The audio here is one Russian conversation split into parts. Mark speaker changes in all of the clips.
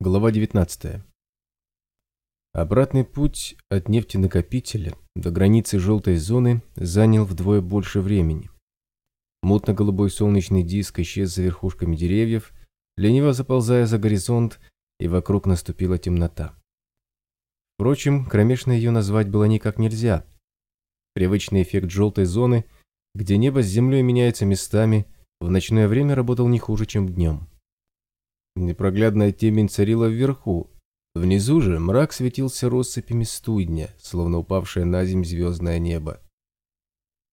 Speaker 1: Глава 19. Обратный путь от нефтенакопителя до границы желтой зоны занял вдвое больше времени. Мутно-голубой солнечный диск исчез за верхушками деревьев, лениво заползая за горизонт, и вокруг наступила темнота. Впрочем, кромешно ее назвать было никак нельзя. Привычный эффект желтой зоны, где небо с землей меняется местами, в ночное время работал не хуже, чем днем. Непроглядная темень царила вверху. Внизу же мрак светился россыпями студня, словно упавшее на земь звездное небо.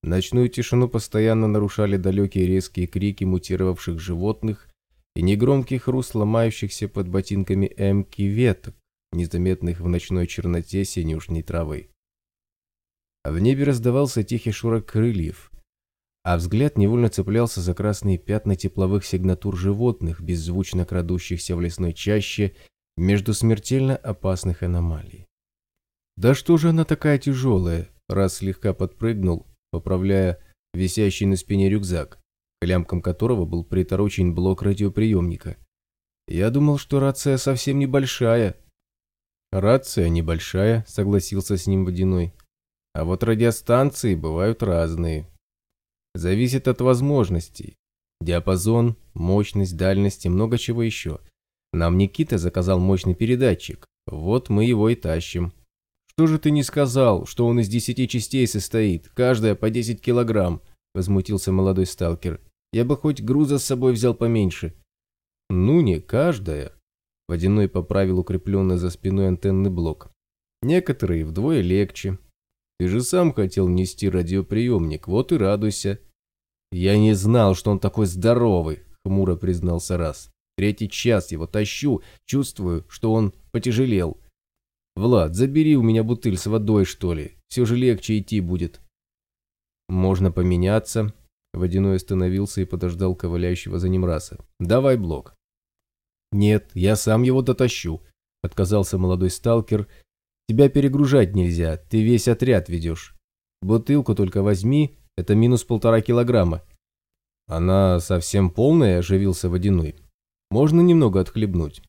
Speaker 1: Ночную тишину постоянно нарушали далекие резкие крики мутировавших животных и негромкий хруст ломающихся под ботинками эмки веток, незаметных в ночной черноте синюшней травы. А в небе раздавался тихий шурок крыльев, а взгляд невольно цеплялся за красные пятна тепловых сигнатур животных, беззвучно крадущихся в лесной чаще между смертельно опасных аномалий. «Да что же она такая тяжелая?» раз слегка подпрыгнул, поправляя висящий на спине рюкзак, к лямкам которого был приторочен блок радиоприемника. «Я думал, что рация совсем небольшая». «Рация небольшая», — согласился с ним Водяной. «А вот радиостанции бывают разные» зависит от возможностей. Диапазон, мощность, дальность и много чего еще. Нам Никита заказал мощный передатчик. Вот мы его и тащим. Что же ты не сказал, что он из десяти частей состоит, каждая по 10 килограмм? Возмутился молодой сталкер. Я бы хоть груза с собой взял поменьше. Ну, не каждая. Водяной поправил укрепленный за спиной антенный блок. Некоторые вдвое легче. Ты же сам хотел нести радиоприемник, вот и радуйся. «Я не знал, что он такой здоровый», — хмуро признался раз. «Третий час его тащу, чувствую, что он потяжелел. Влад, забери у меня бутыль с водой, что ли, все же легче идти будет». «Можно поменяться», — Водяной остановился и подождал ковыляющего за ним раса. «Давай блок». «Нет, я сам его дотащу», — отказался молодой сталкер. «Тебя перегружать нельзя, ты весь отряд ведешь. Бутылку только возьми, это минус полтора килограмма. Она совсем полная, оживился водяной. Можно немного отхлебнуть.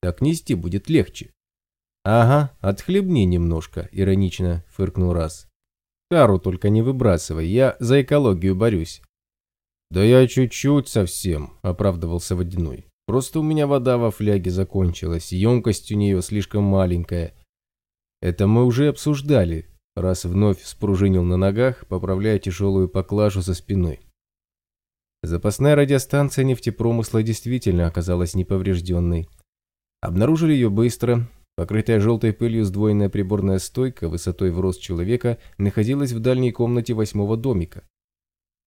Speaker 1: Так нести будет легче. Ага, отхлебни немножко, иронично фыркнул раз. Тару только не выбрасывай, я за экологию борюсь. Да я чуть-чуть совсем, оправдывался водяной. Просто у меня вода во фляге закончилась, емкость у нее слишком маленькая. Это мы уже обсуждали, раз вновь спружинил на ногах, поправляя тяжелую поклажу за спиной. Запасная радиостанция нефтепромысла действительно оказалась неповрежденной. Обнаружили ее быстро. Покрытая желтой пылью сдвоенная приборная стойка высотой в рост человека находилась в дальней комнате восьмого домика.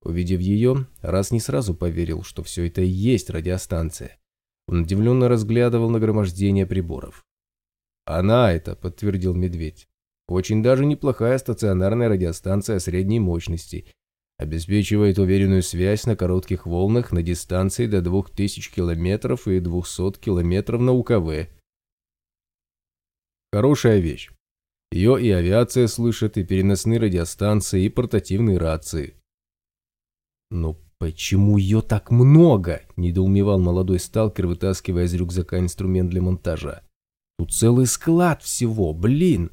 Speaker 1: Увидев ее, раз не сразу поверил, что все это и есть радиостанция. Он удивленно разглядывал нагромождение приборов. «Она это», — подтвердил медведь. Очень даже неплохая стационарная радиостанция средней мощности. Обеспечивает уверенную связь на коротких волнах на дистанции до 2000 км и 200 км на УКВ. Хорошая вещь. Ее и авиация слышит, и переносные радиостанции, и портативные рации. «Но почему ее так много?» – недоумевал молодой сталкер, вытаскивая из рюкзака инструмент для монтажа. «Тут целый склад всего, блин!»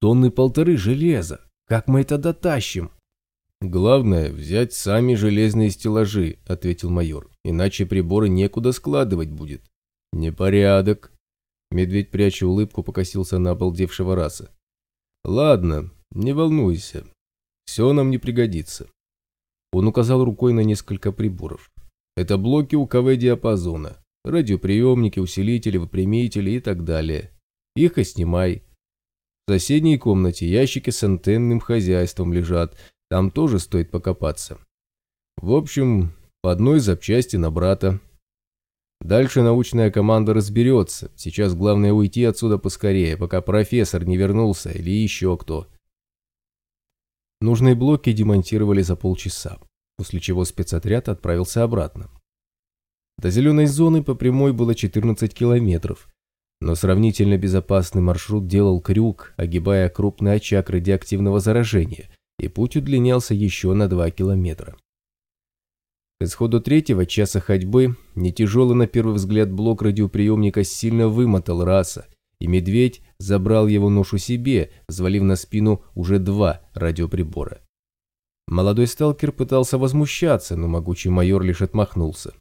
Speaker 1: Тонны полторы железа. Как мы это дотащим? Главное, взять сами железные стеллажи, ответил майор. Иначе приборы некуда складывать будет. Непорядок. Медведь, пряча улыбку, покосился на обалдевшего раса. Ладно, не волнуйся. Все нам не пригодится. Он указал рукой на несколько приборов. Это блоки УКВ диапазона, радиоприемники, усилители, выпрямители и так далее. Их и снимай. В соседней комнате ящики с антенным хозяйством лежат, там тоже стоит покопаться. В общем, по одной запчасти на брата. Дальше научная команда разберется. Сейчас главное уйти отсюда поскорее, пока профессор не вернулся или еще кто. Нужные блоки демонтировали за полчаса, после чего спецотряд отправился обратно. До зеленой зоны по прямой было 14 километров, но сравнительно безопасный маршрут делал крюк, огибая крупный очаг радиоактивного заражения, и путь удлинялся еще на 2 километра. К исходу третьего часа ходьбы нетяжелый на первый взгляд блок радиоприемника сильно вымотал раса, и медведь забрал его ношу себе, взвалив на спину уже два радиоприбора. Молодой сталкер пытался возмущаться, но могучий майор лишь отмахнулся.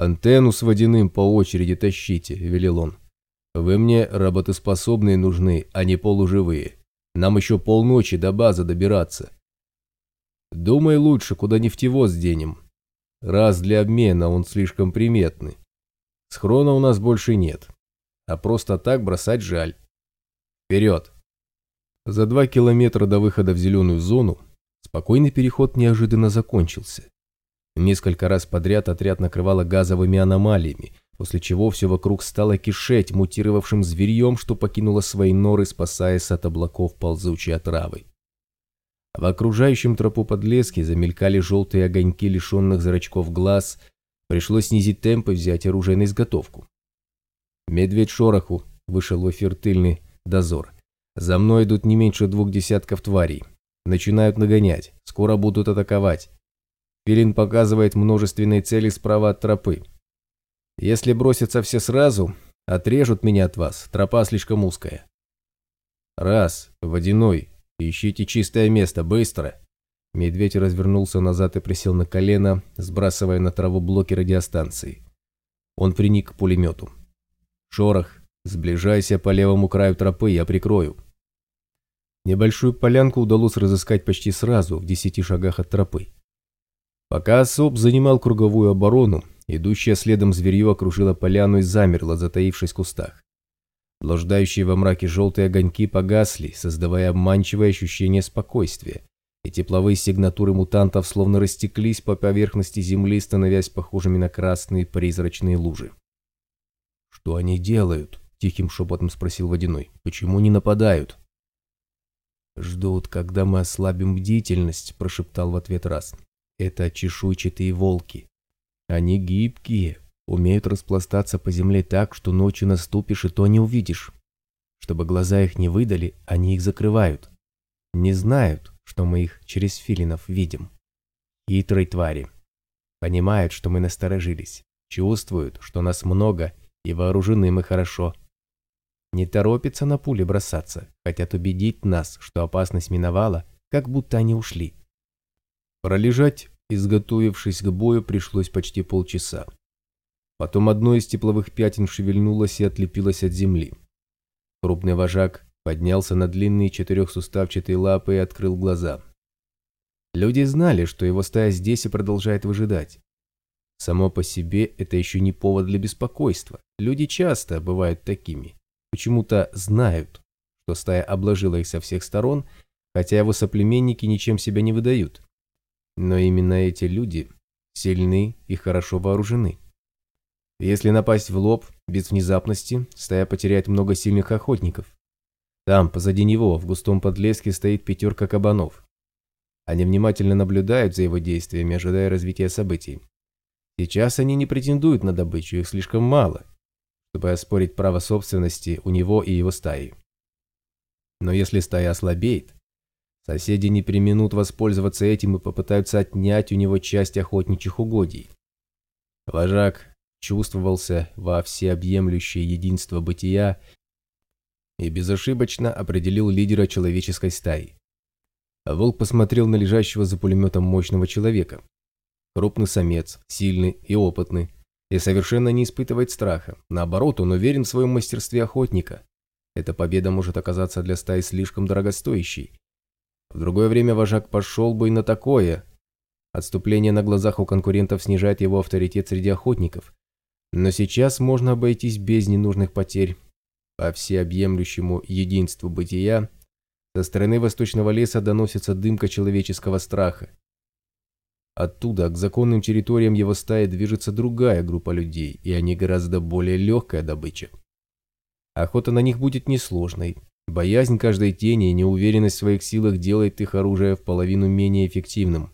Speaker 1: «Антенну с водяным по очереди тащите», — велел он. «Вы мне работоспособные нужны, а не полуживые. Нам еще полночи до базы добираться». «Думай лучше, куда нефтевоз денем. Раз для обмена он слишком приметный. Схрона у нас больше нет, а просто так бросать жаль. Вперед!» За два километра до выхода в зеленую зону Спокойный переход неожиданно закончился. Несколько раз подряд отряд накрывало газовыми аномалиями, после чего все вокруг стало кишеть мутировавшим зверьем, что покинуло свои норы, спасаясь от облаков ползучей отравы. В окружающем тропу подлеске замелькали желтые огоньки лишенных зрачков глаз, пришлось снизить темп и взять оружие на изготовку. «Медведь шороху», — вышел в эфир тыльный дозор. «За мной идут не меньше двух десятков тварей. Начинают нагонять. Скоро будут атаковать. Филин показывает множественные цели справа от тропы. Если бросятся все сразу, отрежут меня от вас. Тропа слишком узкая. Раз, водяной. Ищите чистое место, быстро. Медведь развернулся назад и присел на колено, сбрасывая на траву блоки радиостанции. Он приник к пулемету. «Шорох, сближайся по левому краю тропы, я прикрою». Небольшую полянку удалось разыскать почти сразу, в десяти шагах от тропы. Пока особ занимал круговую оборону, идущая следом зверье окружило поляну и замерло, затаившись в кустах. Блуждающие во мраке желтые огоньки погасли, создавая обманчивое ощущение спокойствия, и тепловые сигнатуры мутантов словно растеклись по поверхности земли, становясь похожими на красные призрачные лужи. «Что они делают?» – тихим шепотом спросил Водяной. «Почему не нападают?» «Ждут, когда мы ослабим бдительность», – прошептал в ответ раз. «Это чешуйчатые волки. Они гибкие, умеют распластаться по земле так, что ночью наступишь и то не увидишь. Чтобы глаза их не выдали, они их закрывают. Не знают, что мы их через филинов видим. Хитрые твари. Понимают, что мы насторожились. Чувствуют, что нас много и вооружены мы хорошо. Не торопятся на пули бросаться, хотят убедить нас, что опасность миновала, как будто они ушли. Пролежать, изготовившись к бою, пришлось почти полчаса. Потом одно из тепловых пятен шевельнулось и отлепилось от земли. Крупный вожак поднялся на длинные четырехсуставчатые лапы и открыл глаза. Люди знали, что его стая здесь и продолжает выжидать. Само по себе это еще не повод для беспокойства. Люди часто бывают такими почему-то знают, что стая обложила их со всех сторон, хотя его соплеменники ничем себя не выдают. Но именно эти люди сильны и хорошо вооружены. Если напасть в лоб, без внезапности, стая потеряет много сильных охотников. Там, позади него, в густом подлеске, стоит пятерка кабанов. Они внимательно наблюдают за его действиями, ожидая развития событий. Сейчас они не претендуют на добычу, их слишком мало, чтобы оспорить право собственности у него и его стаи. Но если стая ослабеет, соседи не применут воспользоваться этим и попытаются отнять у него часть охотничьих угодий. Вожак чувствовался во всеобъемлющее единство бытия и безошибочно определил лидера человеческой стаи. волк посмотрел на лежащего за пулеметом мощного человека. Крупный самец, сильный и опытный, и совершенно не испытывает страха. Наоборот, он уверен в своем мастерстве охотника. Эта победа может оказаться для стаи слишком дорогостоящей. В другое время вожак пошел бы и на такое. Отступление на глазах у конкурентов снижает его авторитет среди охотников. Но сейчас можно обойтись без ненужных потерь. По всеобъемлющему единству бытия со стороны восточного леса доносится дымка человеческого страха. Оттуда к законным территориям его стаи движется другая группа людей, и они гораздо более легкая добыча. Охота на них будет несложной. Боязнь каждой тени и неуверенность в своих силах делает их оружие в половину менее эффективным.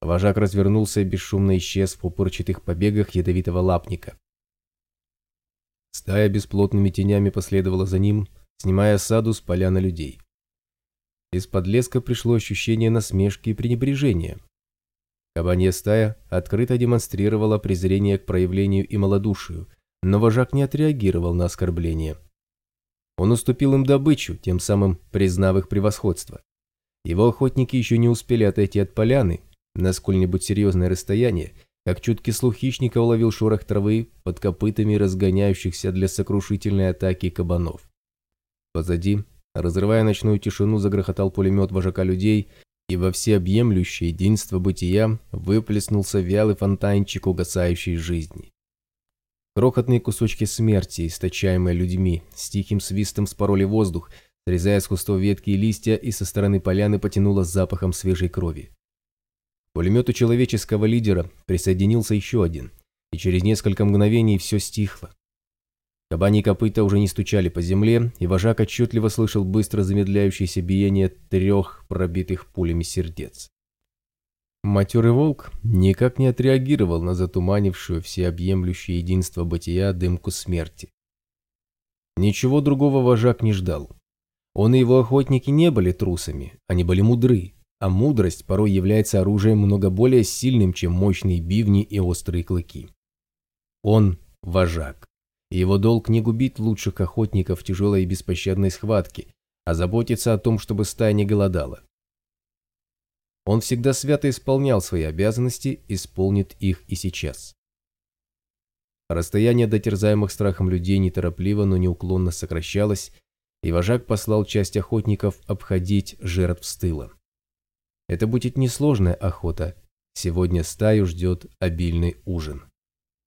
Speaker 1: Вожак развернулся и бесшумно исчез в пупырчатых побегах ядовитого лапника. Стая бесплотными тенями последовала за ним, снимая саду с поля людей. Из-под леска пришло ощущение насмешки и пренебрежения. Кабанья стая открыто демонстрировала презрение к проявлению и малодушию, но вожак не отреагировал на оскорбление. Он уступил им добычу, тем самым признав их превосходство. Его охотники еще не успели отойти от поляны на сколь-нибудь серьезное расстояние, как чуткий слух хищника уловил шорох травы под копытами разгоняющихся для сокрушительной атаки кабанов. Позади, разрывая ночную тишину, загрохотал пулемет вожака людей, и во всеобъемлющее единство бытия выплеснулся вялый фонтанчик угасающей жизни. Крохотные кусочки смерти, источаемые людьми, с тихим свистом спороли воздух, срезая с кустов ветки и листья, и со стороны поляны потянуло запахом свежей крови. К пулемету человеческого лидера присоединился еще один, и через несколько мгновений все стихло. Кабани копыта уже не стучали по земле, и вожак отчетливо слышал быстро замедляющееся биение трех пробитых пулями сердец. Матерый волк никак не отреагировал на затуманившую всеобъемлющее единство бытия дымку смерти. Ничего другого вожак не ждал. Он и его охотники не были трусами, они были мудры, а мудрость порой является оружием много более сильным, чем мощные бивни и острые клыки. Он – вожак, его долг не губить лучших охотников в тяжелой и беспощадной схватке, а заботиться о том, чтобы стая не голодала. Он всегда свято исполнял свои обязанности, исполнит их и сейчас. Расстояние до терзаемых страхом людей неторопливо, но неуклонно сокращалось, и вожак послал часть охотников обходить жертв с тыла. Это будет несложная охота. Сегодня стаю ждет обильный ужин.